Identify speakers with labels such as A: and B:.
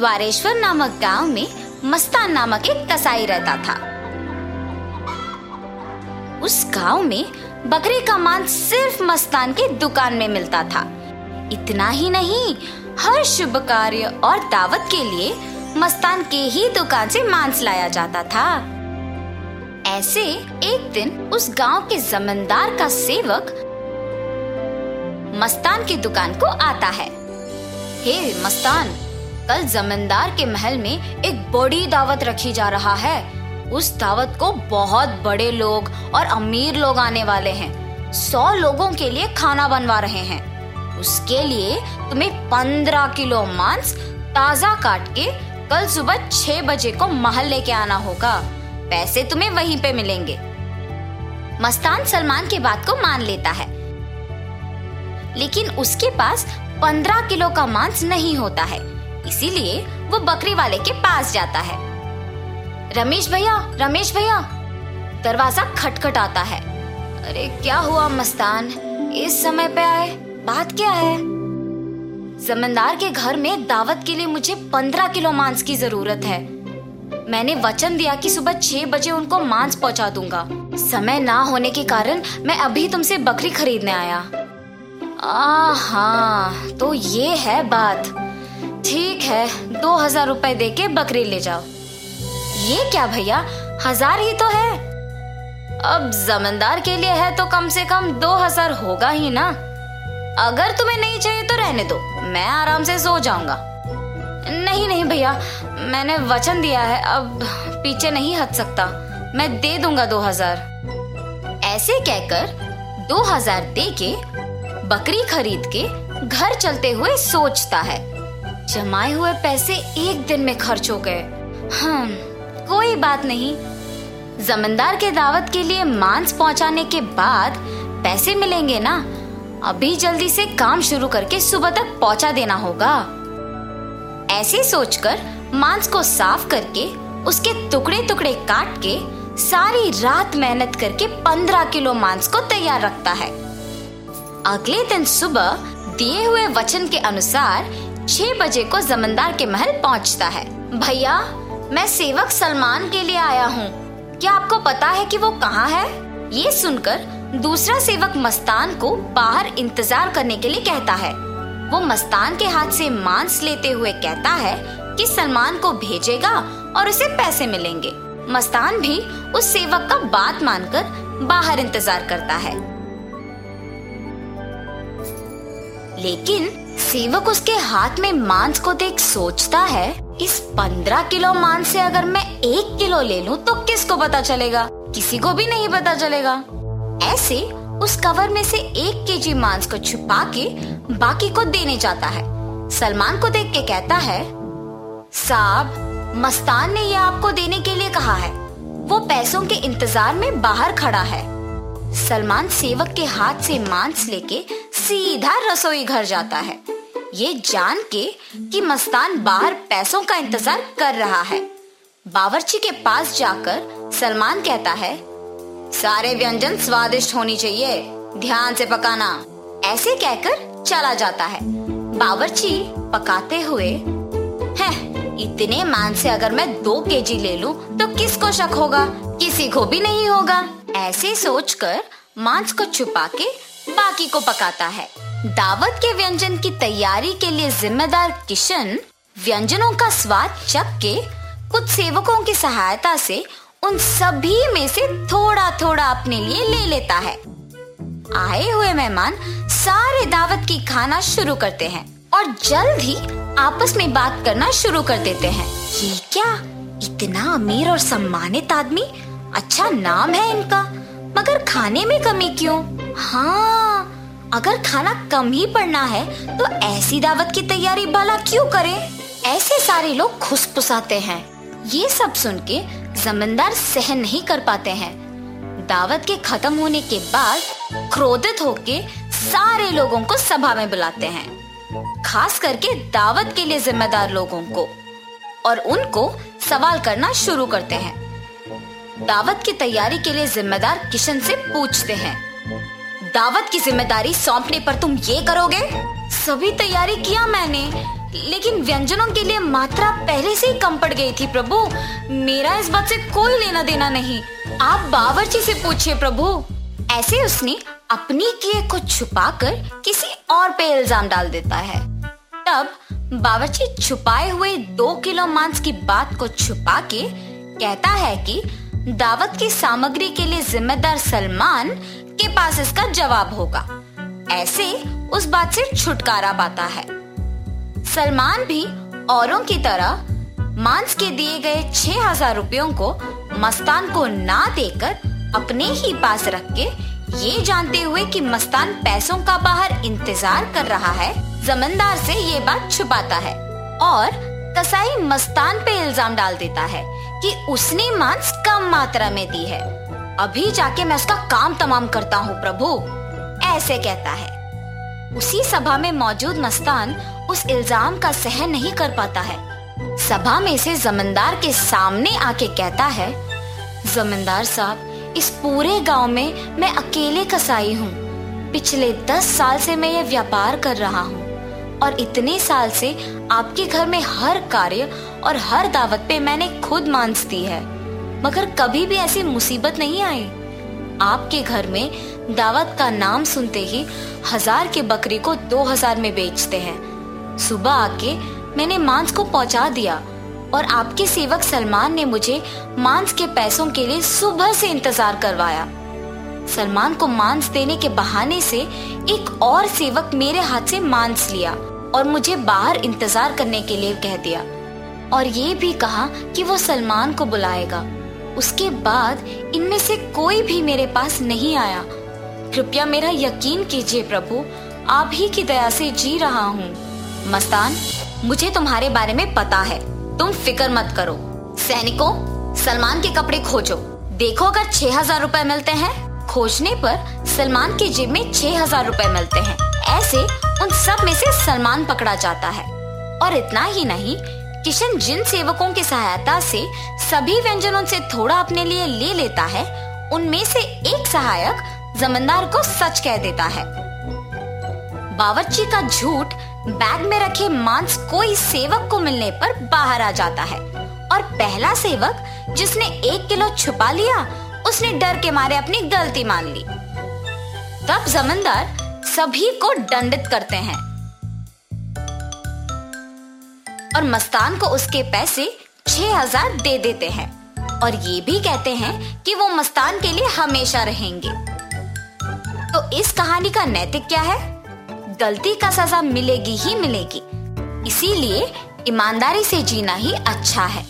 A: द्वारेश्वर नामक गाँव में मस्तान नामक एक कसाई रहता था। उस गाँव में बकरे का मांस सिर्फ़ मस्तान के दुकान में मिलता था। इतना ही नहीं, हर शुभ कार्य और दावत के लिए मस्तान के ही दुकान से मांस लाया जाता था। ऐसे एक दिन उस गाँव के जमींदार का सेवक मस्तान की दुकान को आता है। हे मस्तान कल जमींदार के महल में एक बड़ी दावत रखी जा रहा है। उस दावत को बहुत बड़े लोग और अमीर लोग आने वाले हैं। सौ लोगों के लिए खाना बनवा रहे हैं। उसके लिए तुम्हें पंद्रह किलो मांस ताज़ा काट के कल सुबह छह बजे को महल लेके आना होगा। पैसे तुम्हें वहीं पे मिलेंगे। मस्तान सलमान के बात को मान लेता है। लेकिन उसके पास पंद्रह किलो का मांस नहीं होता है। इसीलिए वो बकरी वाले के पास जाता है। रमेश भैया रमेश भैया, दरवाज़ा खटखटाता है। अरे, क्या हुआ मस्तान? इस समय पे आए, बात क्या है? जमींदार के घर में दावत के लिए मुझे पंद्रह किलो मांस की ज़रूरत है। मैंने वचन दिया कि सुबह छह बजे उनको मांस पहुँचा दूँगा। समय ना होने के कारण मैं अभी तुमसे बकरी खरीदने आया। आ हाँ तो ये है बात। ठीक है, दो हज़ार रूपए दे के बकरी ले जाओ। ये क्या भैया, हज़ार ही तो है। अब जमींदार के लिए है तो कम से कम दो हज़ार होगा ही ना। अगर तुम्हें नहीं चाहिए तो रहने दो, मैं आराम से सो जाऊँगा। नहीं नहीं भैया, मैंने वचन दिया है, अब पीछे नहीं हट सकता। मैं दे दूँगा दो हज़ार। ऐसे कहकर दो हज़ार दे के बकरी खरीद के घर चलते हुए सोचता है। जमाए हुए पैसे एक दिन में खर्च हो गए। हाँ कोई बात नहीं। जमींदार के दावत के लिए मांस पहुँचाने के बाद पैसे मिलेंगे ना? अभी जल्दी से काम शुरू करके सुबह तक पहुँचा देना होगा। ऐसे सोचकर मांस को साफ़ करके, उसके टुकड़े टुकड़े काट के, सारी रात मेहनत करके पंद्रह किलो मांस को तैयार रखता है। अगले दिन सुबह दिए हुए वचन के अनुसार छह बजे को जमींदार के महल पहुँचता है। भैया, मैं सेवक सलमान के लिए आया हूँ। क्या आपको पता है कि वो कहाँ है? ये सुनकर दूसरा सेवक मस्तान को बाहर इंतज़ार करने के लिए कहता है। वो मस्तान के हाथ से मांस लेते हुए कहता है कि सलमान को भेजेगा और उसे पैसे मिलेंगे। मस्तान भी उस सेवक का बात मानकर बाहर इंतज़ार करता है। लेकिन सेवक उसके हाथ में मांस को देख सोचता है, इस पंद्रह किलो मांस से अगर मैं एक किलो ले लूँ तो किसको पता चलेगा? किसी को भी नहीं पता चलेगा। ऐसे उस कवर में से एक केजी मांस को छुपा के बाकी को देने जाता है। सलमान को देख के कहता है, साहब, मस्तान ने यह आपको देने के लिए कहा है। वो पैसों के इंतज़ार में बाहर खड़ा है। सलमान सेवक के हाथ से मांस लेके सीधा रसोई घर जाता है। ये जान के कि मस्तान बाहर पैसों का इंतज़ार कर रहा है। बावर्ची के पास जाकर सलमान कहता है, सारे व्यंजन स्वादिष्ट होनी चाहिए, ध्यान से पकाना। ऐसे कहकर चला जाता है। बावर्ची पकाते हुए, है, इतने मान से अगर मैं दो केजी ले लूँ तो किसको शक होगा? किसी को भी नहीं होगा। ऐसे सोचकर मांस को छुपा के बाकी को पकाता है। दावत के व्यंजन की तैयारी के लिए जिम्मेदार किशन व्यंजनों का स्वाद चख के कुछ सेवकों की सहायता से उन सभी में से थोड़ा थोड़ा अपने लिए ले लेता है। आए हुए मेहमान सारे दावत की खाना शुरू करते हैं और जल्द ही आपस में बात करना शुरू कर देते हैं। ये क्या? इतना अमीर और सम्मानित आदमी? अच्छा नाम है इनका, मगर खाने में कमी क्यों? हाँ अगर खाना कम ही पड़ना है तो ऐसी दावत की तैयारी भला क्यों करें? ऐसे सारे लोग खुशपुसाते हैं। ये सब सुन के जमींदार सहन नहीं कर पाते हैं। दावत के खत्म होने के बाद क्रोधित होके सारे लोगों को सभा में बुलाते हैं। खास करके दावत के लिए जिम्मेदार लोगों को और उनको सवाल करना शुरू करते हैं। दावत की तैयारी के लिए जिम्मेदार किशन से पूछते हैं। दावत की ज़िम्मेदारी सौंपने पर तुम ये करोगे? सभी तैयारी किया मैंने, लेकिन व्यंजनों के लिए मात्रा पहले से ही कम पड़ गई थी, प्रभु। मेरा इस बात से कोई लेना देना नहीं। आप बावर्ची से पूछिए, प्रभु। ऐसे उसने अपनी किए को छुपाकर किसी और पे इल्ज़ाम डाल देता है। तब बावर्ची छुपाए हुए दो किलो मांस की बात को छुपा के कहता है कि दावत की सामग्री के लिए जिम्मेदार सलमान के पास इसका जवाब होगा। ऐसे उस बात से छुटकारा पाता है। सलमान भी औरों की तरह मांस के दिए गए छह हज़ार रुपयों को मस्तान को ना देकर अपने ही पास रख के ये जानते हुए कि मस्तान पैसों का बाहर इंतज़ार कर रहा है, जमींदार से ये बात छुपाता है और कसाई मस्तान पे इल्ज़ाम डाल देता है कि उसने मांस कम मात्रा में दी है। अभी जाके मैं उसका काम तमाम करता हूँ, प्रभु। ऐसे कहता है। उसी सभा में मौजूद मस्तान उस इल्ज़ाम का सहन नहीं कर पाता है। सभा में से जमींदार के सामने आके कहता है, जमींदार साहब, इस पूरे गाँव में मैं अकेले कसाई हूँ। पिछले दस साल से मैं ये व्यापार कर रहा हूँ और इतने साल से आपके घर में हर कार्य और हर दावत पे मैंने खुद मांस दी है। मगर कभी भी ऐसी मुसीबत नहीं आई। आपके घर में दावत का नाम सुनते ही हज़ार के बकरी को दो हज़ार में बेचते हैं। सुबह आके मैंने मांस को पहुँचा दिया और आपके सेवक सलमान ने मुझे मांस के पैसों के लिए सुबह से इंतज़ार करवाया। सलमान को मांस देने के बहाने से एक और सेवक मेरे हाथ से मांस लिया और मुझे बाहर इंतज़ार करने के लिए कह दिया। और ये भी कहा कि वो सलमान को बुलाएगा। उसके बाद इनमें से कोई भी मेरे पास नहीं आया। कृपया मेरा यकीन कीजिए प्रभु, आप ही की दया से जी रहा हूँ। मस्तान, मुझे तुम्हारे बारे में पता है। तुम फ़िक्र मत करो। सैनिकों, सलमान के कपड़े खोजो। देखो अगर छह हज़ार रूपए मिलते हैं। खोजने पर सलमान की जेब में छह हज़ार रूपए मिलते हैं। ऐसे उन सब में से सलमान पकड़ा जाता है। और इतना ही नहीं किशन जिन सेवकों की सहायता से सभी व्यंजनों से थोड़ा अपने लिए ले लेता है, उनमें से एक सहायक जमींदार को सच कह देता है। बावर्ची का झूठ बैग में रखे मांस कोई सेवक को मिलने पर बाहर आ जाता है और पहला सेवक जिसने एक किलो छुपा लिया, उसने डर के मारे अपनी गलती मान ली। तब जमींदार सभी को दंडित करते हैं। और मस्तान को उसके पैसे छह हज़ार दे देते हैं। और ये भी कहते हैं कि वो मस्तान के लिए हमेशा रहेंगे। तो इस कहानी का नैतिक क्या है? गलती का सजा मिलेगी ही मिलेगी। इसीलिए ईमानदारी से जीना ही अच्छा है।